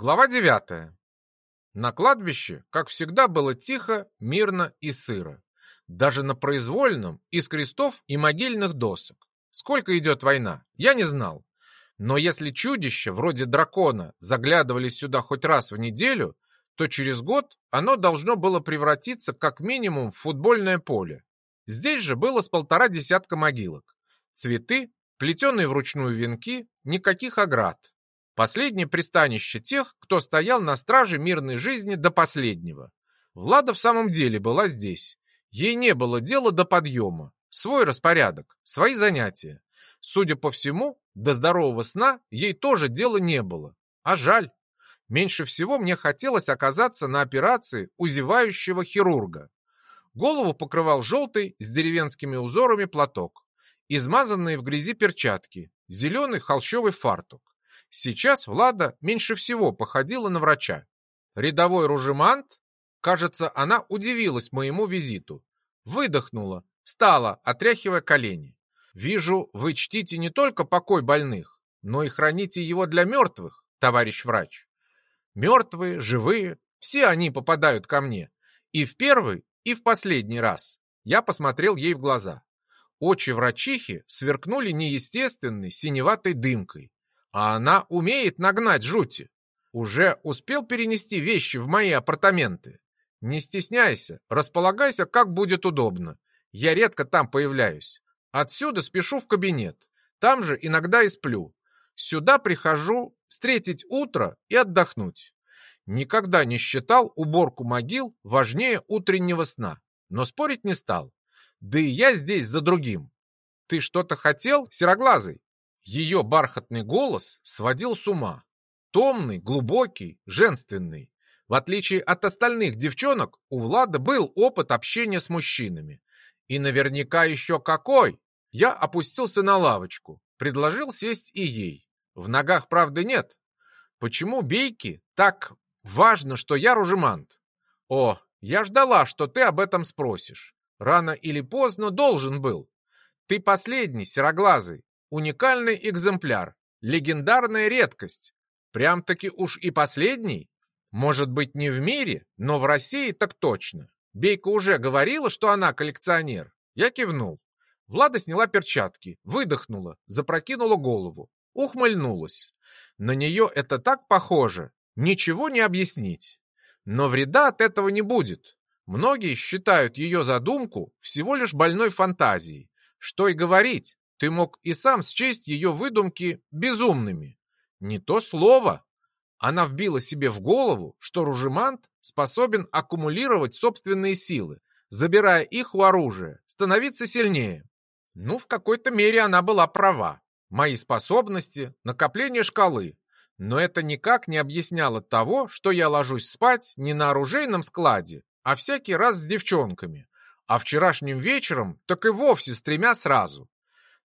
Глава 9. На кладбище, как всегда, было тихо, мирно и сыро. Даже на произвольном, из крестов и могильных досок. Сколько идет война, я не знал. Но если чудища, вроде дракона, заглядывали сюда хоть раз в неделю, то через год оно должно было превратиться как минимум в футбольное поле. Здесь же было с полтора десятка могилок. Цветы, плетеные вручную венки, никаких оград. Последнее пристанище тех, кто стоял на страже мирной жизни до последнего. Влада в самом деле была здесь. Ей не было дела до подъема. Свой распорядок, свои занятия. Судя по всему, до здорового сна ей тоже дела не было. А жаль. Меньше всего мне хотелось оказаться на операции у зевающего хирурга. Голову покрывал желтый с деревенскими узорами платок, измазанные в грязи перчатки, зеленый холщовый фартук. Сейчас Влада меньше всего походила на врача. Рядовой ружемант? Кажется, она удивилась моему визиту. Выдохнула, встала, отряхивая колени. Вижу, вы чтите не только покой больных, но и храните его для мертвых, товарищ врач. Мертвые, живые, все они попадают ко мне. И в первый, и в последний раз. Я посмотрел ей в глаза. Очи врачихи сверкнули неестественной синеватой дымкой. А она умеет нагнать жути. Уже успел перенести вещи в мои апартаменты. Не стесняйся, располагайся, как будет удобно. Я редко там появляюсь. Отсюда спешу в кабинет. Там же иногда и сплю. Сюда прихожу встретить утро и отдохнуть. Никогда не считал уборку могил важнее утреннего сна, но спорить не стал. Да и я здесь за другим. Ты что-то хотел, сероглазый? Ее бархатный голос сводил с ума. Томный, глубокий, женственный. В отличие от остальных девчонок, у Влада был опыт общения с мужчинами. И наверняка еще какой! Я опустился на лавочку, предложил сесть и ей. В ногах, правда, нет. Почему бейки так важно, что я ружемант? О, я ждала, что ты об этом спросишь. Рано или поздно должен был. Ты последний, сероглазый, Уникальный экземпляр, легендарная редкость. Прям-таки уж и последний. Может быть, не в мире, но в России так точно. Бейка уже говорила, что она коллекционер. Я кивнул. Влада сняла перчатки, выдохнула, запрокинула голову, ухмыльнулась. На нее это так похоже, ничего не объяснить. Но вреда от этого не будет. Многие считают ее задумку всего лишь больной фантазией. Что и говорить, ты мог и сам счесть ее выдумки безумными. Не то слово. Она вбила себе в голову, что Ружемант способен аккумулировать собственные силы, забирая их у оружия, становиться сильнее. Ну, в какой-то мере она была права. Мои способности, накопление шкалы. Но это никак не объясняло того, что я ложусь спать не на оружейном складе, а всякий раз с девчонками. А вчерашним вечером так и вовсе с тремя сразу.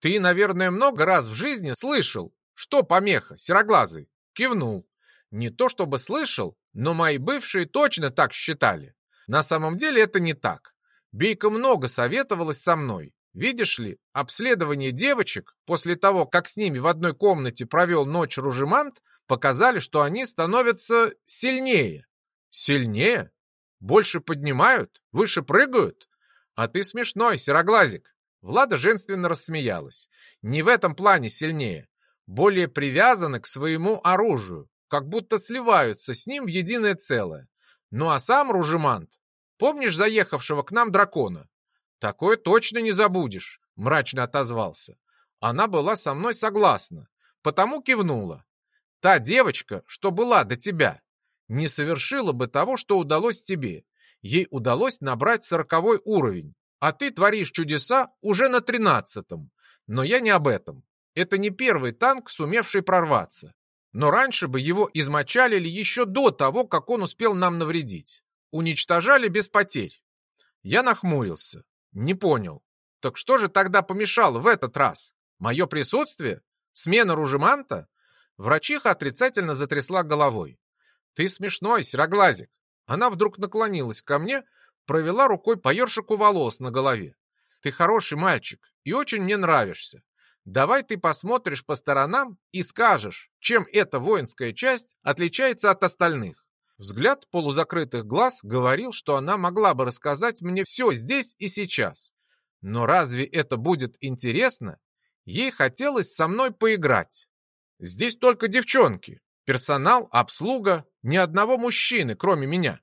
Ты, наверное, много раз в жизни слышал, что помеха, сероглазый. Кивнул. Не то чтобы слышал, но мои бывшие точно так считали. На самом деле это не так. Бейка много советовалась со мной. Видишь ли, обследование девочек после того, как с ними в одной комнате провел ночь Ружемант, показали, что они становятся сильнее. Сильнее? Больше поднимают? Выше прыгают? А ты смешной, сероглазик. Влада женственно рассмеялась. Не в этом плане сильнее. Более привязаны к своему оружию, как будто сливаются с ним в единое целое. Ну а сам Ружемант, помнишь заехавшего к нам дракона? Такое точно не забудешь, мрачно отозвался. Она была со мной согласна, потому кивнула. Та девочка, что была до тебя, не совершила бы того, что удалось тебе. Ей удалось набрать сороковой уровень, а ты творишь чудеса уже на тринадцатом. Но я не об этом. Это не первый танк, сумевший прорваться. Но раньше бы его измочалили еще до того, как он успел нам навредить. Уничтожали без потерь. Я нахмурился. Не понял. Так что же тогда помешало в этот раз? Мое присутствие? Смена ружеманта? Врачиха отрицательно затрясла головой. Ты смешной, сероглазик. Она вдруг наклонилась ко мне, провела рукой по ершику волос на голове. «Ты хороший мальчик и очень мне нравишься. Давай ты посмотришь по сторонам и скажешь, чем эта воинская часть отличается от остальных. Взгляд полузакрытых глаз говорил, что она могла бы рассказать мне все здесь и сейчас. Но разве это будет интересно? Ей хотелось со мной поиграть. Здесь только девчонки. Персонал, обслуга, ни одного мужчины, кроме меня.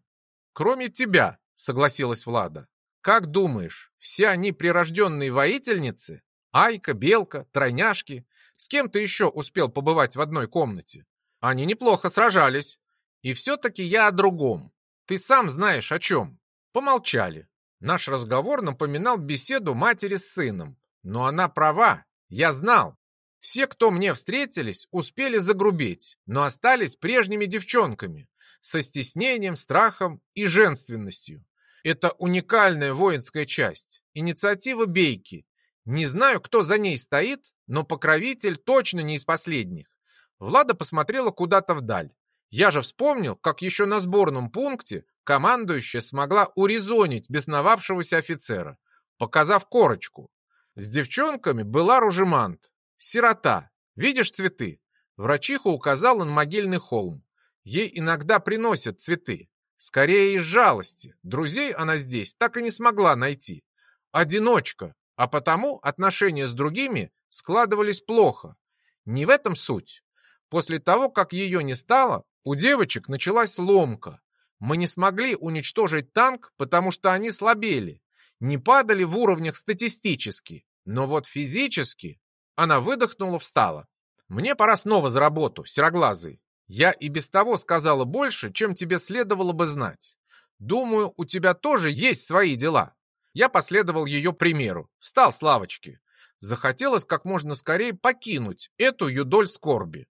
Кроме тебя, согласилась Влада. Как думаешь, все они прирожденные воительницы? Айка, Белка, тройняшки. С кем ты еще успел побывать в одной комнате? Они неплохо сражались. И все-таки я о другом. Ты сам знаешь о чем. Помолчали. Наш разговор напоминал беседу матери с сыном. Но она права. Я знал. Все, кто мне встретились, успели загрубеть, но остались прежними девчонками, со стеснением, страхом и женственностью. Это уникальная воинская часть, инициатива Бейки. Не знаю, кто за ней стоит, но покровитель точно не из последних. Влада посмотрела куда-то вдаль. Я же вспомнил, как еще на сборном пункте командующая смогла урезонить бесновавшегося офицера, показав корочку. С девчонками была Ружемант, сирота. Видишь цветы? Врачиха указала на могильный холм. Ей иногда приносят цветы. Скорее из жалости. Друзей она здесь так и не смогла найти. Одиночка, а потому отношения с другими складывались плохо. Не в этом суть. После того, как ее не стало, у девочек началась ломка. Мы не смогли уничтожить танк, потому что они слабели, не падали в уровнях статистически, но вот физически она выдохнула, встала. Мне пора снова за работу, сероглазый. Я и без того сказала больше, чем тебе следовало бы знать. Думаю, у тебя тоже есть свои дела. Я последовал ее примеру, встал с лавочки. Захотелось как можно скорее покинуть эту юдоль скорби.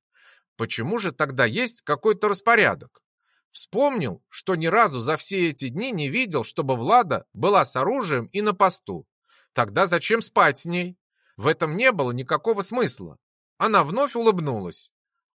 Почему же тогда есть какой-то распорядок? Вспомнил, что ни разу за все эти дни не видел, чтобы Влада была с оружием и на посту. Тогда зачем спать с ней? В этом не было никакого смысла. Она вновь улыбнулась.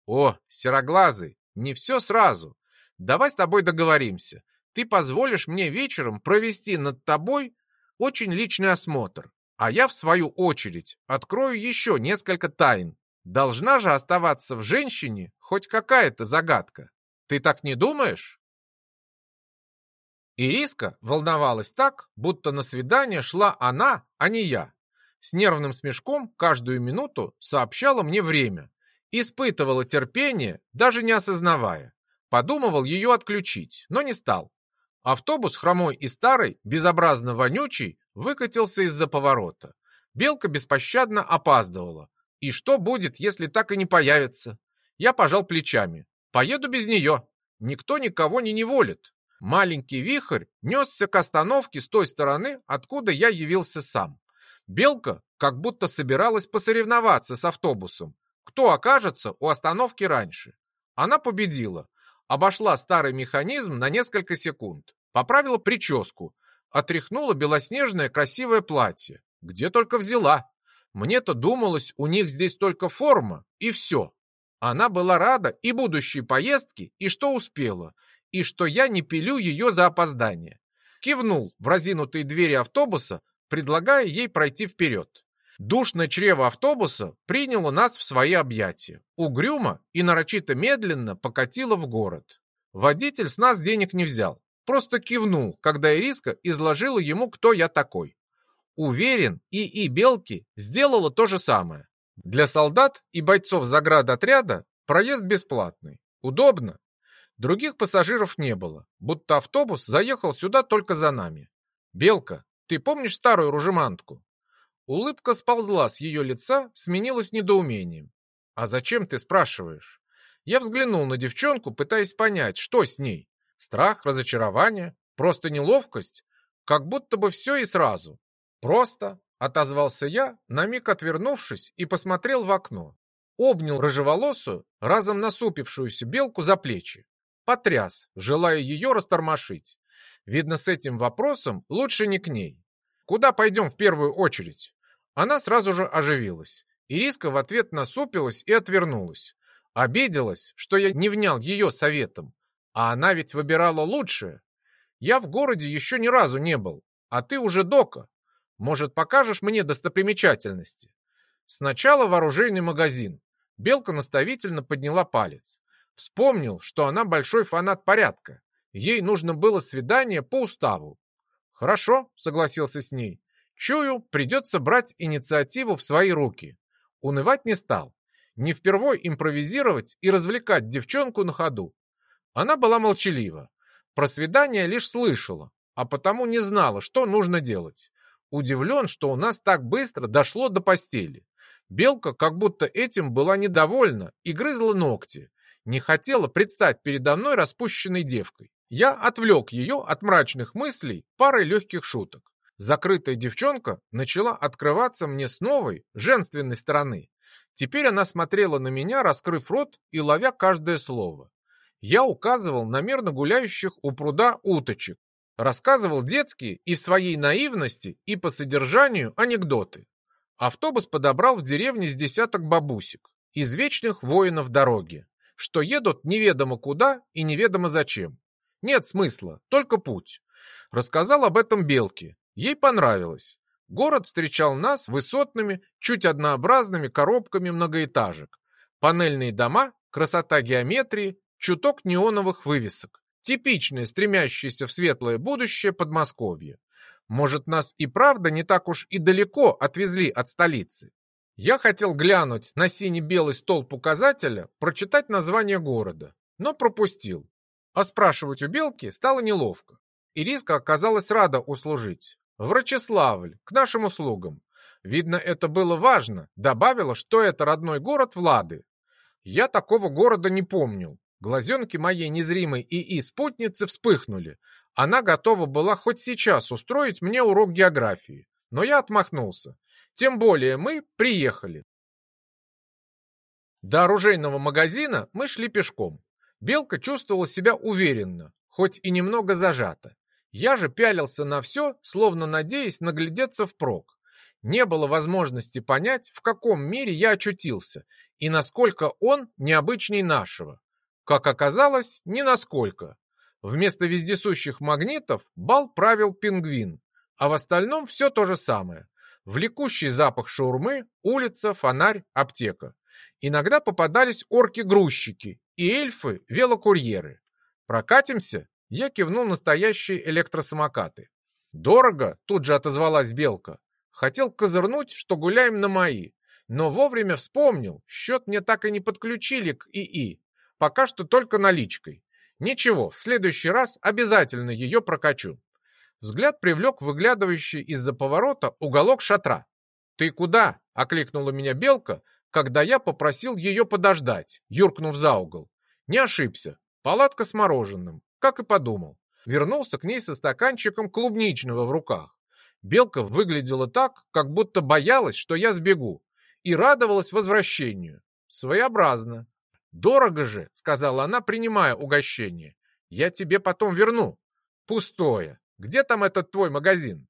«О, сероглазый, не все сразу. Давай с тобой договоримся. Ты позволишь мне вечером провести над тобой очень личный осмотр, а я, в свою очередь, открою еще несколько тайн. Должна же оставаться в женщине хоть какая-то загадка. Ты так не думаешь? Ириска волновалась так, будто на свидание шла она, а не я. С нервным смешком каждую минуту сообщала мне время. Испытывала терпение, даже не осознавая. Подумывал ее отключить, но не стал. Автобус, хромой и старый, безобразно вонючий, выкатился из-за поворота. Белка беспощадно опаздывала. И что будет, если так и не появится? Я пожал плечами. Поеду без нее. Никто никого не неволит. Маленький вихрь несся к остановке с той стороны, откуда я явился сам. Белка как будто собиралась посоревноваться с автобусом. Кто окажется у остановки раньше? Она победила. Обошла старый механизм на несколько секунд. Поправила прическу. Отряхнула белоснежное красивое платье. Где только взяла. Мне-то думалось, у них здесь только форма, и все. Она была рада и будущей поездке, и что успела, и что я не пилю ее за опоздание. Кивнул в разинутые двери автобуса, предлагая ей пройти вперед. Душное чрево автобуса приняло нас в свои объятия. Угрюмо и нарочито медленно покатило в город. Водитель с нас денег не взял, просто кивнул, когда Ириска изложила ему, кто я такой. Уверен, и И Белки сделала то же самое. Для солдат и бойцов заградотряда проезд бесплатный. Удобно. Других пассажиров не было, будто автобус заехал сюда только за нами. Белка, ты помнишь старую ружемантку? Улыбка сползла с ее лица, сменилась недоумением. «А зачем ты спрашиваешь?» Я взглянул на девчонку, пытаясь понять, что с ней. Страх, разочарование, просто неловкость, как будто бы все и сразу. «Просто», — отозвался я, на миг отвернувшись и посмотрел в окно. Обнял рыжеволосую, разом насупившуюся белку за плечи. Потряс, желая ее растормошить. Видно, с этим вопросом лучше не к ней. «Куда пойдем в первую очередь?» Она сразу же оживилась. Ириска в ответ насупилась и отвернулась. Обиделась, что я не внял ее советом. А она ведь выбирала лучшее. Я в городе еще ни разу не был, а ты уже дока. Может, покажешь мне достопримечательности?» Сначала вооружейный магазин. Белка наставительно подняла палец. Вспомнил, что она большой фанат порядка. Ей нужно было свидание по уставу. «Хорошо», — согласился с ней. «Чую, придется брать инициативу в свои руки». Унывать не стал. Не впервой импровизировать и развлекать девчонку на ходу. Она была молчалива. Про свидание лишь слышала, а потому не знала, что нужно делать. Удивлен, что у нас так быстро дошло до постели. Белка как будто этим была недовольна и грызла ногти. Не хотела предстать передо мной распущенной девкой. Я отвлек ее от мрачных мыслей парой легких шуток. Закрытая девчонка начала открываться мне с новой, женственной стороны. Теперь она смотрела на меня, раскрыв рот и ловя каждое слово. Я указывал на мирно гуляющих у пруда уточек, рассказывал детские и в своей наивности, и по содержанию анекдоты. Автобус подобрал в деревне с десяток бабусек, из вечных воинов дороги, что едут неведомо куда и неведомо зачем. Нет смысла, только путь. Рассказал об этом Белке. Ей понравилось. Город встречал нас высотными, чуть однообразными коробками многоэтажек. Панельные дома, красота геометрии, чуток неоновых вывесок. Типичное, стремящееся в светлое будущее Подмосковье. Может, нас и правда не так уж и далеко отвезли от столицы. Я хотел глянуть на сине-белый столб указателя, прочитать название города, но пропустил. А спрашивать у Белки стало неловко. Ириска оказалась рада услужить. Врачеславль, к нашим услугам. Видно, это было важно. Добавила, что это родной город Влады. Я такого города не помнил. Глазенки моей незримой ИИ-спутницы вспыхнули. Она готова была хоть сейчас устроить мне урок географии. Но я отмахнулся. Тем более мы приехали. До оружейного магазина мы шли пешком. Белка чувствовала себя уверенно, хоть и немного зажата. Я же пялился на все, словно надеясь наглядеться впрок. Не было возможности понять, в каком мире я очутился и насколько он необычней нашего. Как оказалось, не насколько. Вместо вездесущих магнитов бал правил пингвин, а в остальном все то же самое. Влекущий запах шаурмы, улица, фонарь, аптека. Иногда попадались орки-грузчики и эльфы-велокурьеры. Прокатимся? Я кивнул настоящие электросамокаты. Дорого, тут же отозвалась Белка. Хотел козырнуть, что гуляем на мои, но вовремя вспомнил, счет мне так и не подключили к ИИ. Пока что только наличкой. Ничего, в следующий раз обязательно ее прокачу. Взгляд привлек выглядывающий из-за поворота уголок шатра. «Ты куда?» — окликнула меня Белка, когда я попросил ее подождать, юркнув за угол. Не ошибся. Палатка с мороженым, как и подумал. Вернулся к ней со стаканчиком клубничного в руках. Белка выглядела так, как будто боялась, что я сбегу, и радовалась возвращению. Своеобразно. «Дорого же», — сказала она, принимая угощение. «Я тебе потом верну». «Пустое. Где там этот твой магазин?»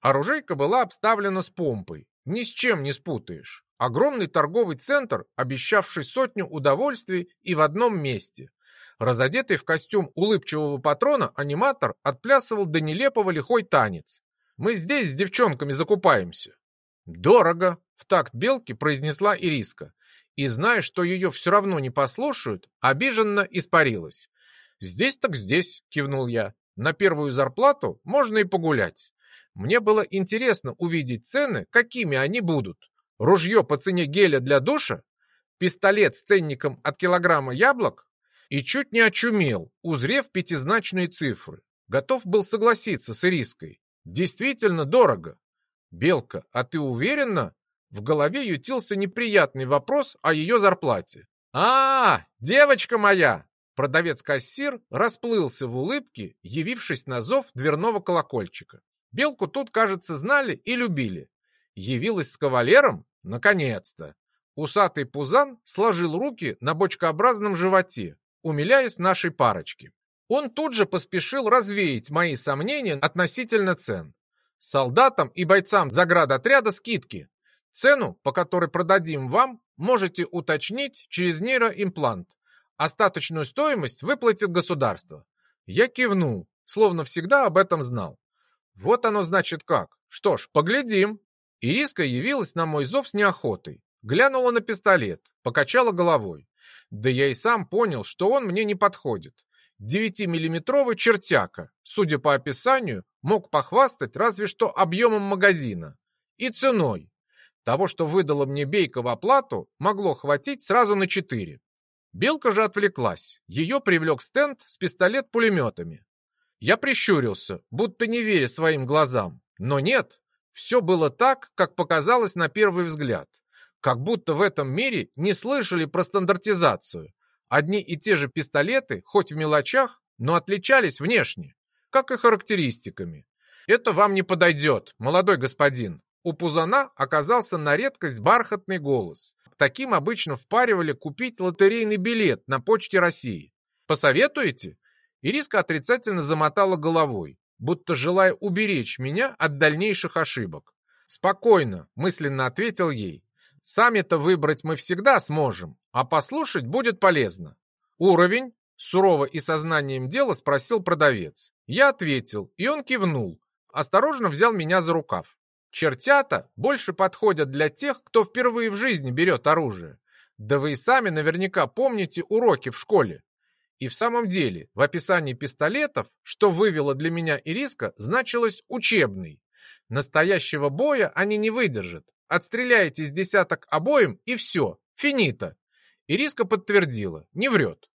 Оружейка была обставлена с помпой. Ни с чем не спутаешь. Огромный торговый центр, обещавший сотню удовольствий и в одном месте. Разодетый в костюм улыбчивого патрона, аниматор отплясывал до нелепого лихой танец. «Мы здесь с девчонками закупаемся». «Дорого», — в такт белки произнесла Ириска. И, зная, что ее все равно не послушают, обиженно испарилась. «Здесь так здесь», — кивнул я. «На первую зарплату можно и погулять. Мне было интересно увидеть цены, какими они будут. Ружье по цене геля для душа? Пистолет с ценником от килограмма яблок? И чуть не очумел, узрев пятизначные цифры. Готов был согласиться с Ириской. Действительно дорого. Белка, а ты уверена? В голове ютился неприятный вопрос о ее зарплате. а, -а девочка моя!» Продавец-кассир расплылся в улыбке, явившись на зов дверного колокольчика. Белку тут, кажется, знали и любили. Явилась с кавалером? Наконец-то! Усатый пузан сложил руки на бочкообразном животе, умиляясь нашей парочке. Он тут же поспешил развеять мои сомнения относительно цен. Солдатам и бойцам заградотряда скидки. Цену, по которой продадим вам, можете уточнить через нейроимплант. Остаточную стоимость выплатит государство. Я кивнул, словно всегда об этом знал. Вот оно значит как. Что ж, поглядим. Ириска явилась на мой зов с неохотой. Глянула на пистолет, покачала головой. Да я и сам понял, что он мне не подходит. Девятимиллиметровый чертяка, судя по описанию, мог похвастать разве что объемом магазина. И ценой. Того, что выдала мне Бейка в оплату, могло хватить сразу на четыре. Белка же отвлеклась. Ее привлек стенд с пистолет-пулеметами. Я прищурился, будто не веря своим глазам. Но нет, все было так, как показалось на первый взгляд. Как будто в этом мире не слышали про стандартизацию. Одни и те же пистолеты, хоть в мелочах, но отличались внешне, как и характеристиками. Это вам не подойдет, молодой господин. У Пузана оказался на редкость бархатный голос. Таким обычно впаривали купить лотерейный билет на почте России. Посоветуете? Ириска отрицательно замотала головой, будто желая уберечь меня от дальнейших ошибок. «Спокойно», — мысленно ответил ей. «Сами-то выбрать мы всегда сможем, а послушать будет полезно». «Уровень?» — сурово и сознанием дела спросил продавец. Я ответил, и он кивнул, осторожно взял меня за рукав. Чертята больше подходят для тех, кто впервые в жизни берет оружие. Да вы и сами наверняка помните уроки в школе. И в самом деле, в описании пистолетов, что вывело для меня Ириска, значилось «учебный». Настоящего боя они не выдержат. Отстреляете с десяток обоим и все, финита. Ириска подтвердила, не врет.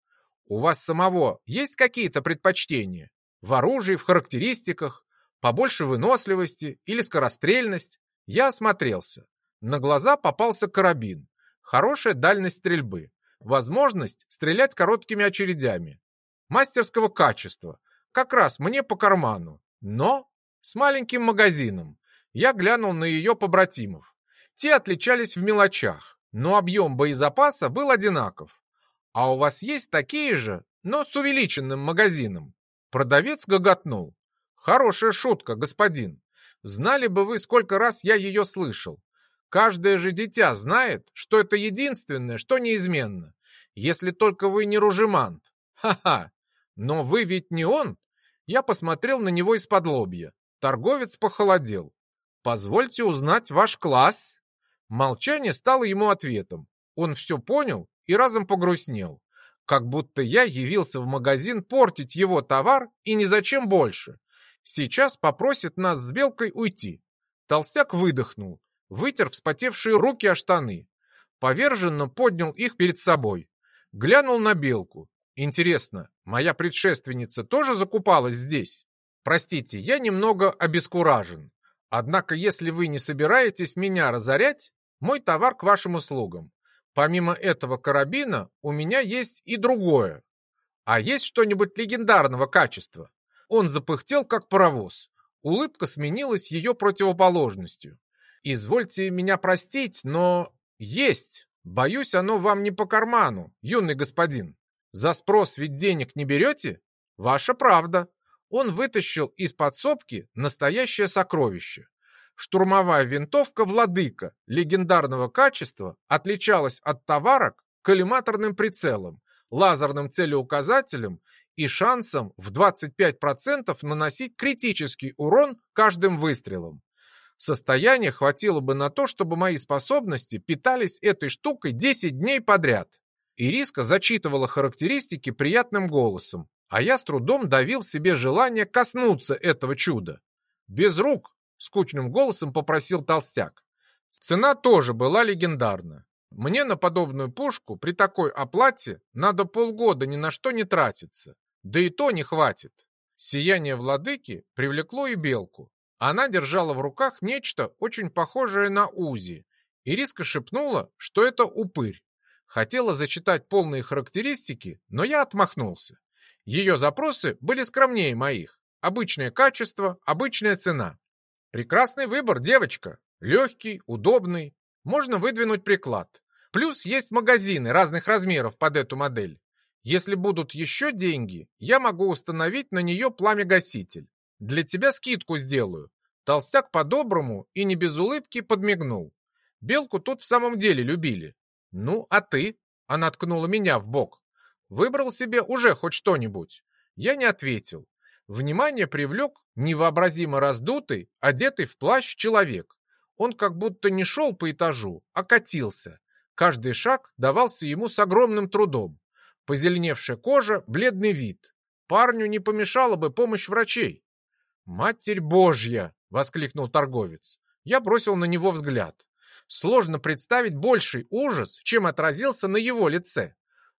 У вас самого есть какие-то предпочтения? В оружии, в характеристиках? Побольше выносливости или скорострельность? Я осмотрелся. На глаза попался карабин. Хорошая дальность стрельбы возможность стрелять короткими очередями. Мастерского качества. Как раз мне по карману. Но с маленьким магазином. Я глянул на ее побратимов. Те отличались в мелочах, но объем боезапаса был одинаков. А у вас есть такие же, но с увеличенным магазином? Продавец гоготнул. Хорошая шутка, господин. Знали бы вы, сколько раз я ее слышал. Каждое же дитя знает, что это единственное, что неизменно. Если только вы не Ружемант. Ха-ха! Но вы ведь не он? Я посмотрел на него из-под лобья. Торговец похолодел. «Позвольте узнать ваш класс». Молчание стало ему ответом. Он все понял и разом погрустнел. Как будто я явился в магазин портить его товар и ни зачем больше. Сейчас попросит нас с Белкой уйти. Толстяк выдохнул вытер вспотевшие руки о штаны, поверженно поднял их перед собой, глянул на белку. Интересно, моя предшественница тоже закупалась здесь? Простите, я немного обескуражен. Однако, если вы не собираетесь меня разорять, мой товар к вашим услугам. Помимо этого карабина у меня есть и другое. А есть что-нибудь легендарного качества? Он запыхтел, как паровоз. Улыбка сменилась ее противоположностью. Извольте меня простить, но есть. Боюсь, оно вам не по карману, юный господин. За спрос ведь денег не берете? Ваша правда. Он вытащил из подсобки настоящее сокровище. Штурмовая винтовка «Владыка» легендарного качества отличалась от товарок коллиматорным прицелом, лазерным целеуказателем и шансом в 25% наносить критический урон каждым выстрелом. Состояния хватило бы на то, чтобы мои способности питались этой штукой 10 дней подряд. Ириска зачитывала характеристики приятным голосом, а я с трудом давил в себе желание коснуться этого чуда. «Без рук!» — скучным голосом попросил толстяк. Цена тоже была легендарна. Мне на подобную пушку при такой оплате надо полгода ни на что не тратиться. Да и то не хватит. Сияние владыки привлекло и белку. Она держала в руках нечто очень похожее на УЗИ. Ириска шепнула, что это упырь. Хотела зачитать полные характеристики, но я отмахнулся. Ее запросы были скромнее моих. Обычное качество, обычная цена. Прекрасный выбор, девочка. Легкий, удобный. Можно выдвинуть приклад. Плюс есть магазины разных размеров под эту модель. Если будут еще деньги, я могу установить на нее пламя-гаситель. Для тебя скидку сделаю. Толстяк по-доброму и не без улыбки подмигнул. Белку тут в самом деле любили. Ну, а ты? Она ткнула меня в бок. Выбрал себе уже хоть что-нибудь. Я не ответил. Внимание привлек невообразимо раздутый, одетый в плащ человек. Он как будто не шел по этажу, а катился. Каждый шаг давался ему с огромным трудом. Позеленевшая кожа, бледный вид. Парню не помешала бы помощь врачей. «Матерь Божья!» — воскликнул торговец. Я бросил на него взгляд. Сложно представить больший ужас, чем отразился на его лице.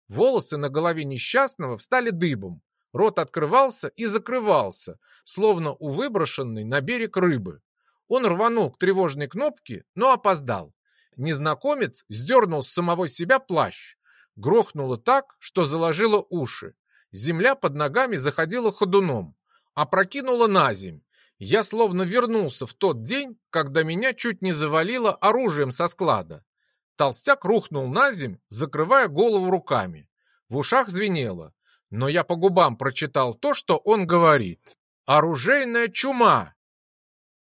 Волосы на голове несчастного встали дыбом. Рот открывался и закрывался, словно у выброшенной на берег рыбы. Он рванул к тревожной кнопке, но опоздал. Незнакомец сдернул с самого себя плащ. Грохнуло так, что заложило уши. Земля под ногами заходила ходуном, опрокинула на земь. Я словно вернулся в тот день, когда меня чуть не завалило оружием со склада. Толстяк рухнул на земь, закрывая голову руками. В ушах звенело, но я по губам прочитал то, что он говорит. «Оружейная чума!